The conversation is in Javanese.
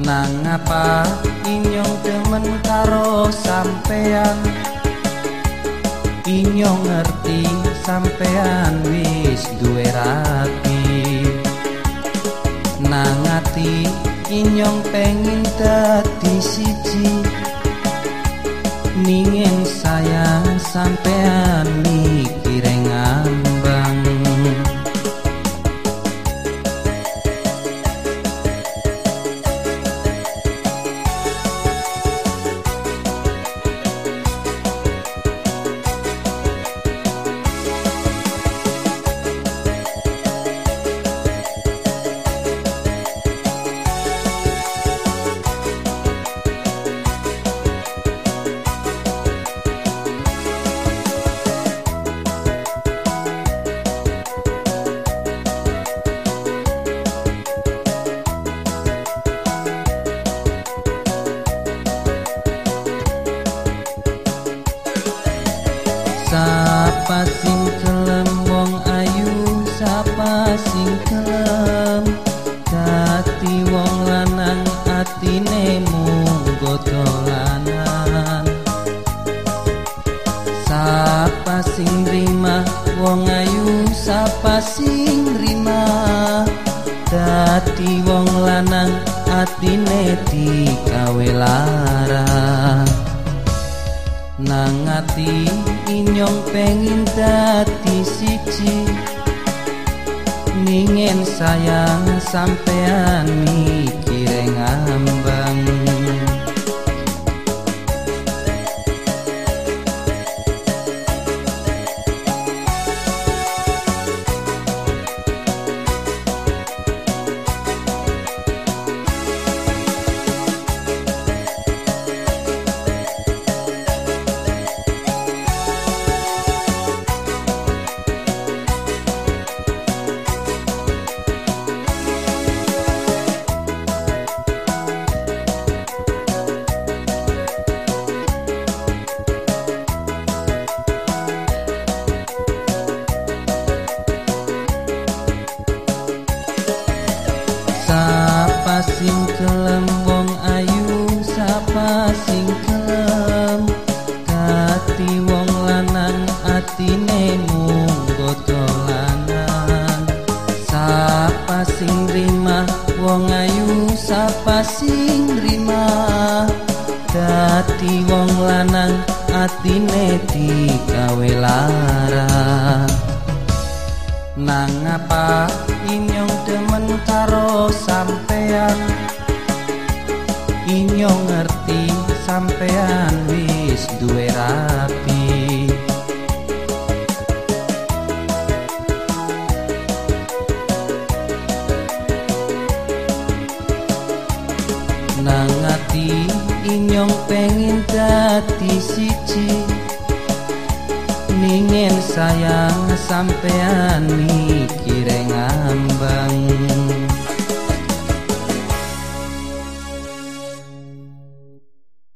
Nangapa inyong demen karo sampean Inyong ngerti sampean wis duwe rapi Nangati inyong pengin dadi siji. Ningin sayang sampean Sapa sing kelem wong ayu Sapa sing kelem Dati wong lanang atine mung dolanan. Sapa sing rima wong ayu Sapa sing rima Dati wong lanang atine dikawe larang. Nang ati inyong pengin dadi siji. Ningen sayang sampean sing kelem wong ayu Sapa sing kelem Kati wong lanang atine mung dolanan. Sapa sing rima wong ayu Sapa sing rima? Dati wong lanang atine dikawe larang Nang apa inyong demen karo sampean Inyong ngerti sampean wis duwe rapi. Nang ati inyong pengin dadi siji. Ningen sayang sampean mikire ngambang